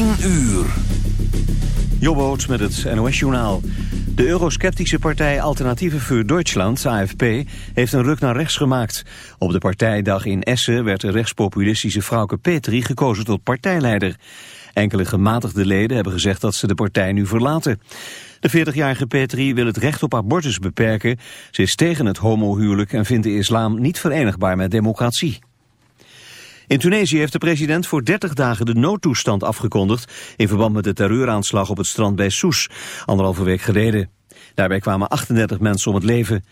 10 uur. Met het NOS-journaal. De eurosceptische partij Alternatieve voor Duitsland, AFP, heeft een ruk naar rechts gemaakt. Op de partijdag in Essen werd de rechtspopulistische vrouwke Petri gekozen tot partijleider. Enkele gematigde leden hebben gezegd dat ze de partij nu verlaten. De 40-jarige Petri wil het recht op abortus beperken. Ze is tegen het homohuwelijk en vindt de islam niet verenigbaar met democratie. In Tunesië heeft de president voor 30 dagen de noodtoestand afgekondigd... in verband met de terreuraanslag op het strand bij Soes, anderhalve week geleden. Daarbij kwamen 38 mensen om het leven.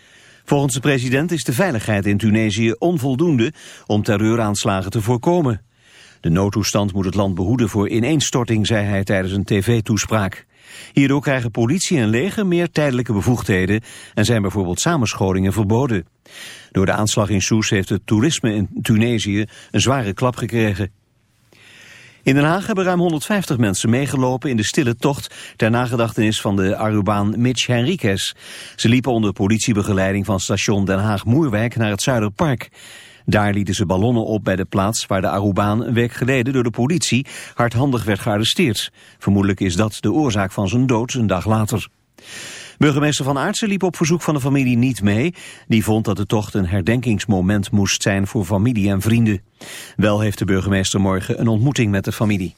Volgens de president is de veiligheid in Tunesië onvoldoende om terreuraanslagen te voorkomen. De noodtoestand moet het land behoeden voor ineenstorting, zei hij tijdens een tv-toespraak. Hierdoor krijgen politie en leger meer tijdelijke bevoegdheden en zijn bijvoorbeeld samenscholingen verboden. Door de aanslag in Soes heeft het toerisme in Tunesië een zware klap gekregen. In Den Haag hebben ruim 150 mensen meegelopen in de stille tocht ter nagedachtenis van de Arubaan Mitch Henriquez. Ze liepen onder politiebegeleiding van station Den Haag-Moerwijk naar het Zuiderpark. Daar lieten ze ballonnen op bij de plaats waar de Arubaan een week geleden door de politie hardhandig werd gearresteerd. Vermoedelijk is dat de oorzaak van zijn dood een dag later. Burgemeester Van Aartsen liep op verzoek van de familie niet mee. Die vond dat de tocht een herdenkingsmoment moest zijn voor familie en vrienden. Wel heeft de burgemeester morgen een ontmoeting met de familie.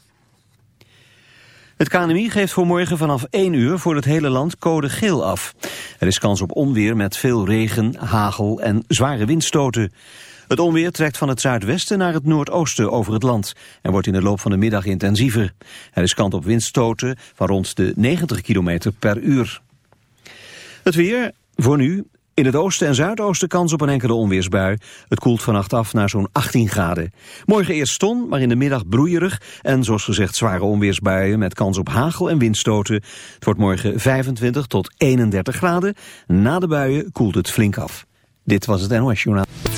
Het KNMI geeft voor morgen vanaf 1 uur voor het hele land code geel af. Er is kans op onweer met veel regen, hagel en zware windstoten. Het onweer trekt van het zuidwesten naar het noordoosten over het land en wordt in de loop van de middag intensiever. Er is kans op windstoten van rond de 90 km per uur. Het weer, voor nu, in het oosten en zuidoosten kans op een enkele onweersbui. Het koelt vannacht af naar zo'n 18 graden. Morgen eerst ston, maar in de middag broeierig en zoals gezegd zware onweersbuien met kans op hagel en windstoten. Het wordt morgen 25 tot 31 graden. Na de buien koelt het flink af. Dit was het NOS Journaal.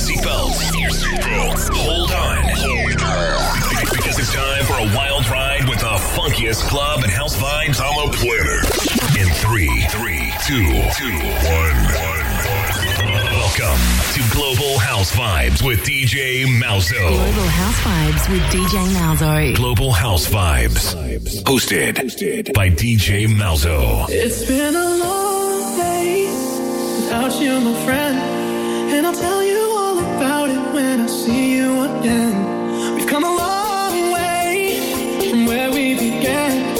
Fasten seatbelts. Hold on. Because it's time for a wild ride with the funkiest club and house vibes. I'm a planner. In three, three, two, two, one, one. Welcome to Global House Vibes with DJ Malzo. Global House Vibes with DJ Malzo. Global House Vibes. Hosted by DJ Malzo. It's been a long day without you, my friend. And I'll tell you all about it when I see you again. We've come a long way from where we began.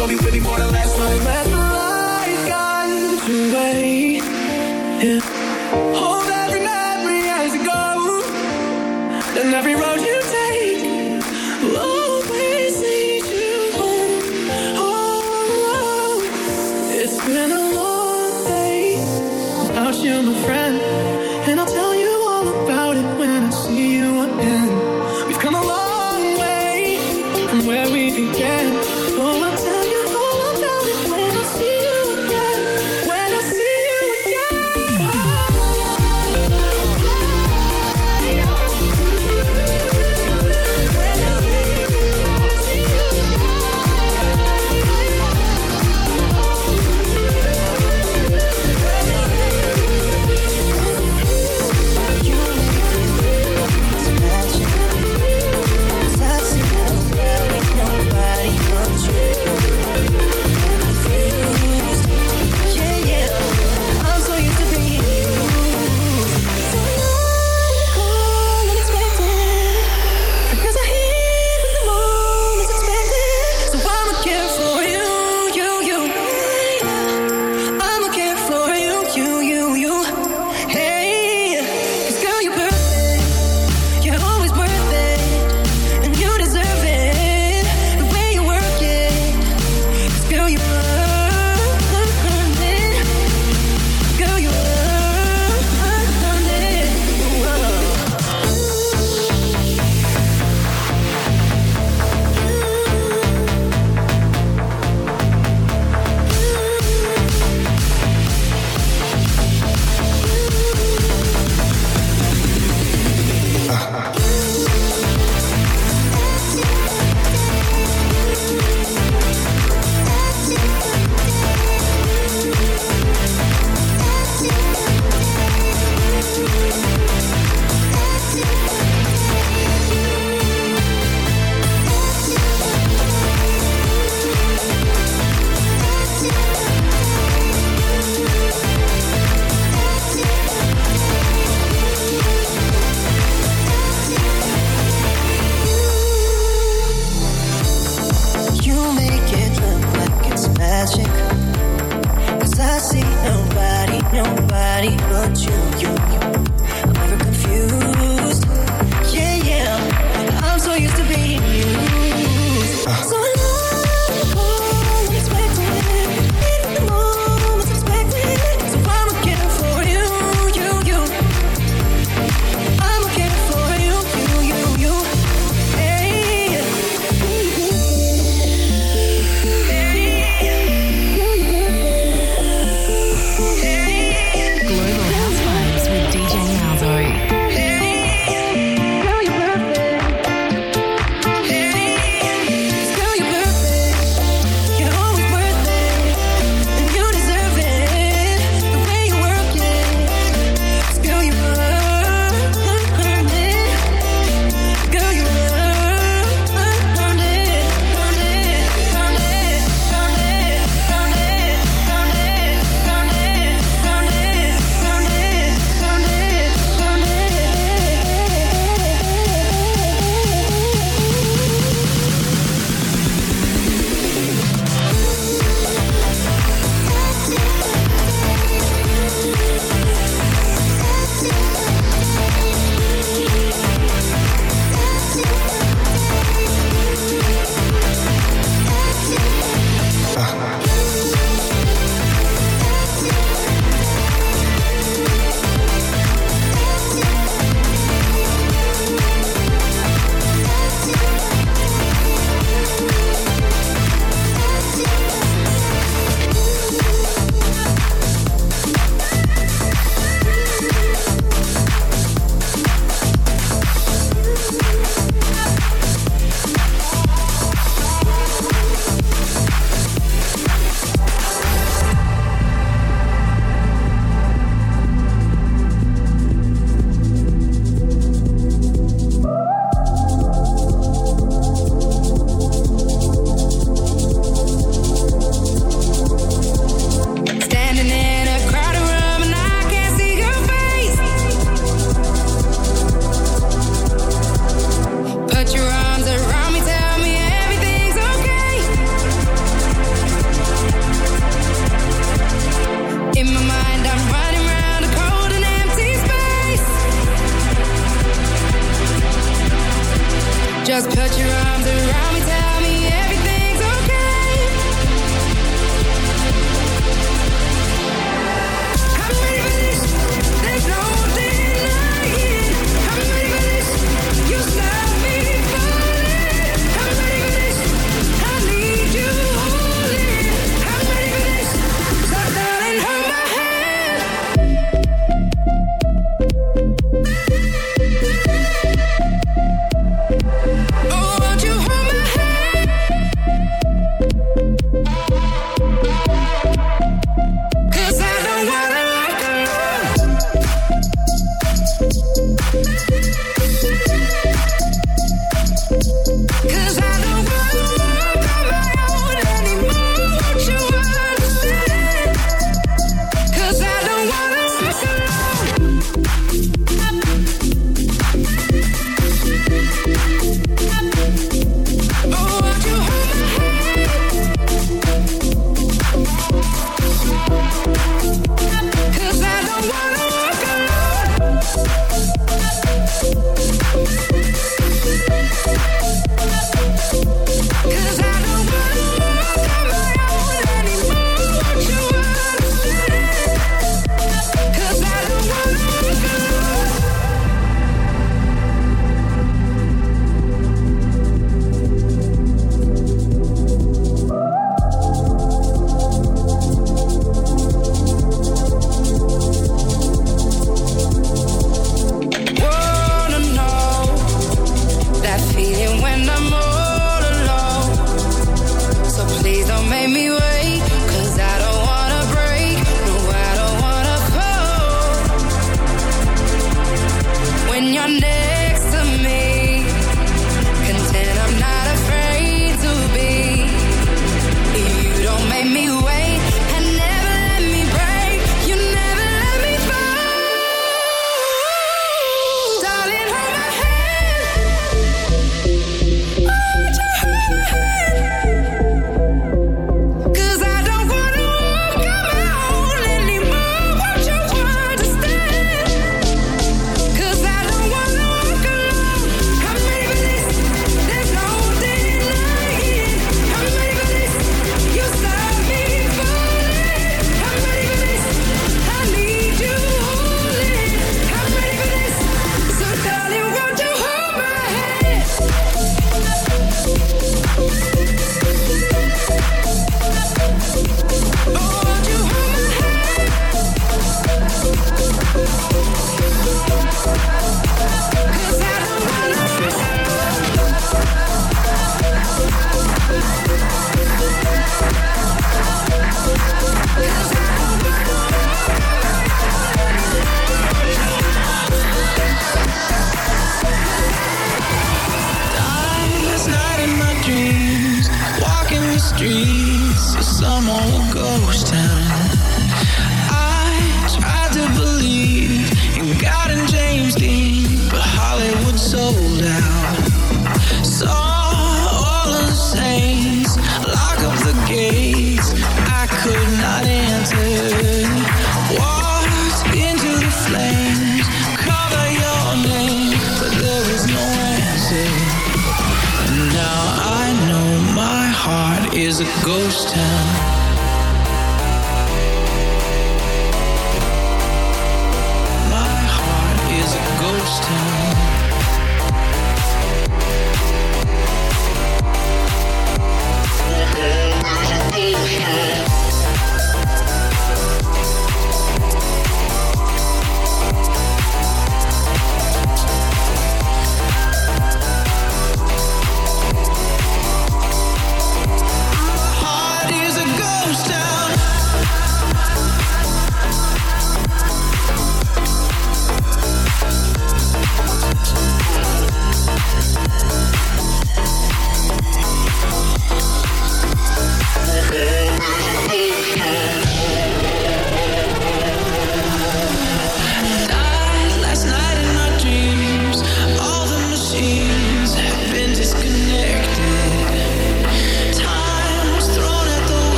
gonna be with me for the last night. Let the light guide the way.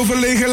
Zag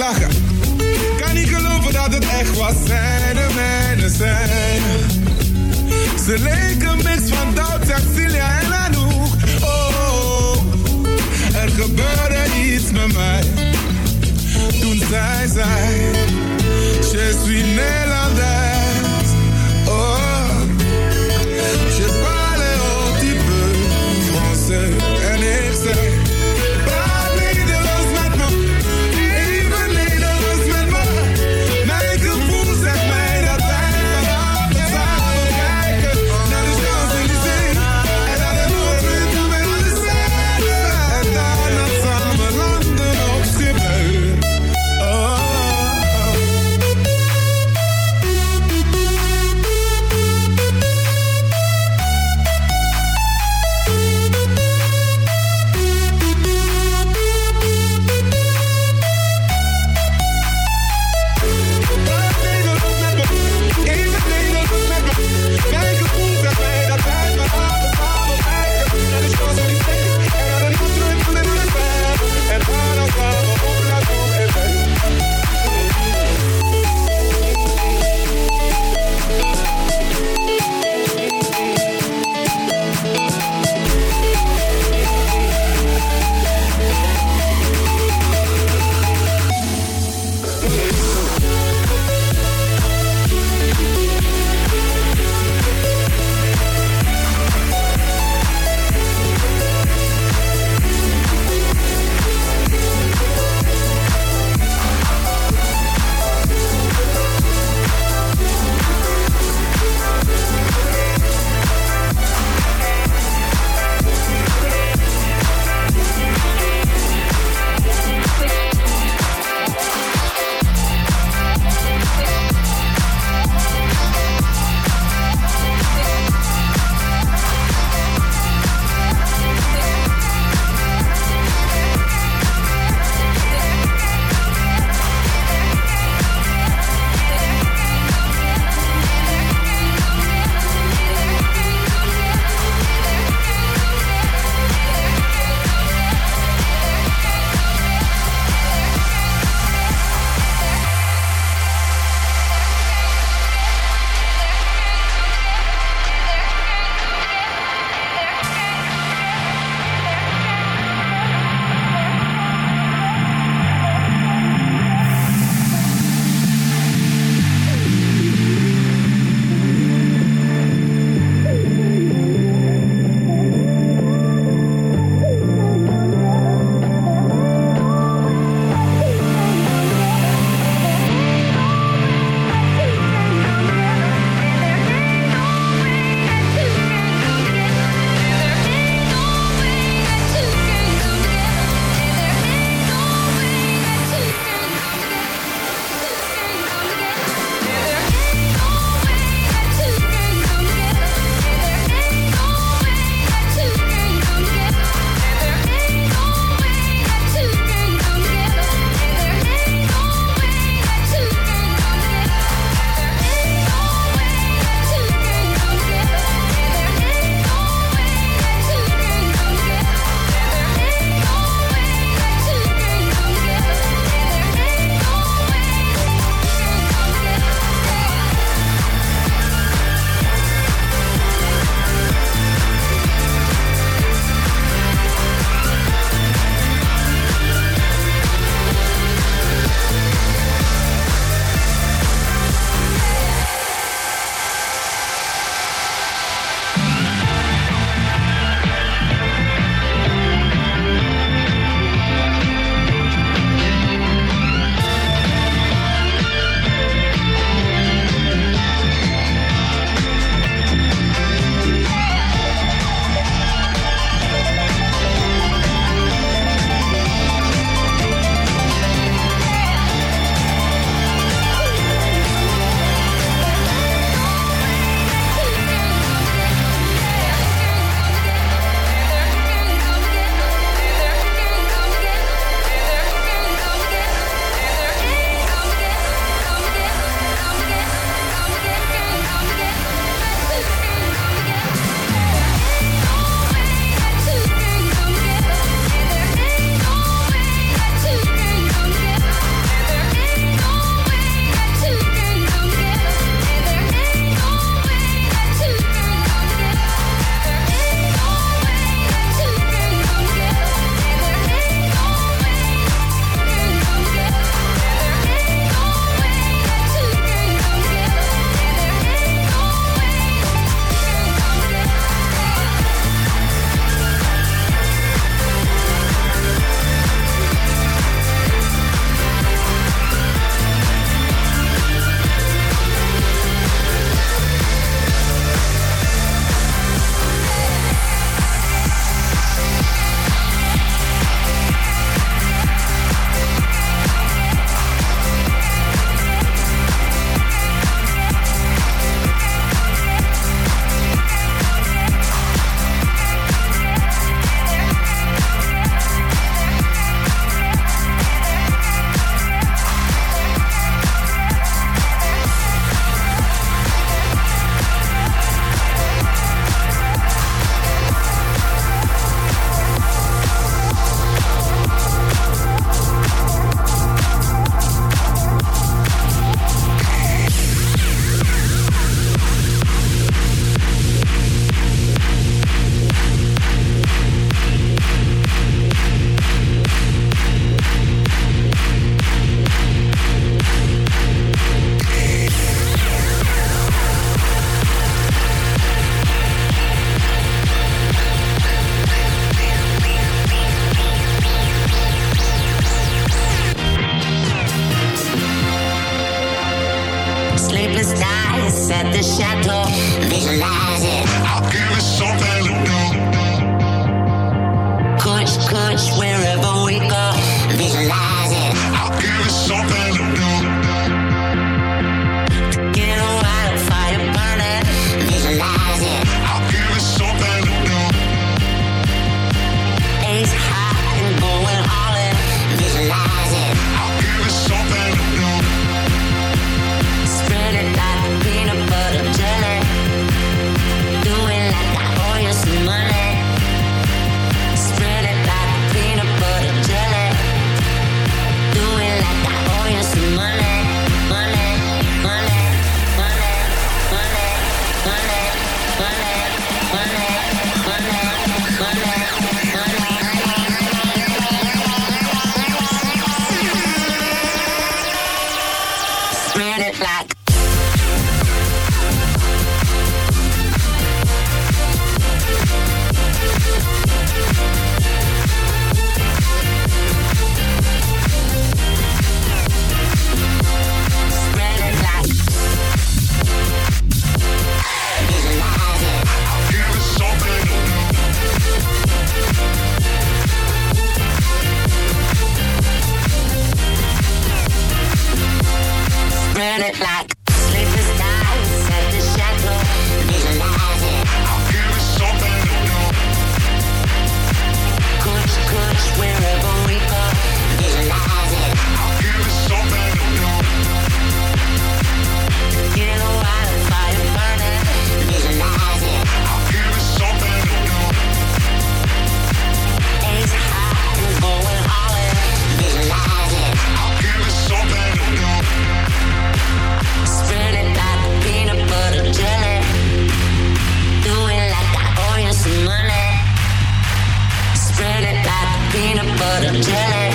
photo teller,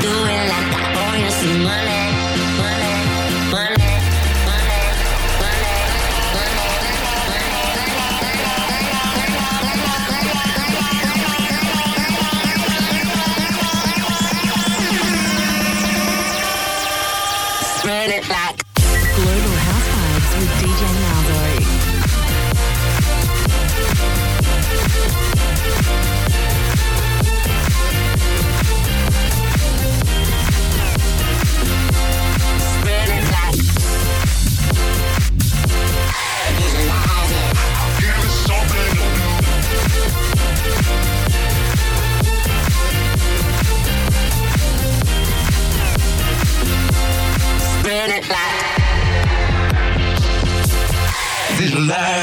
doing like I owe you some money.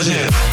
Yeah.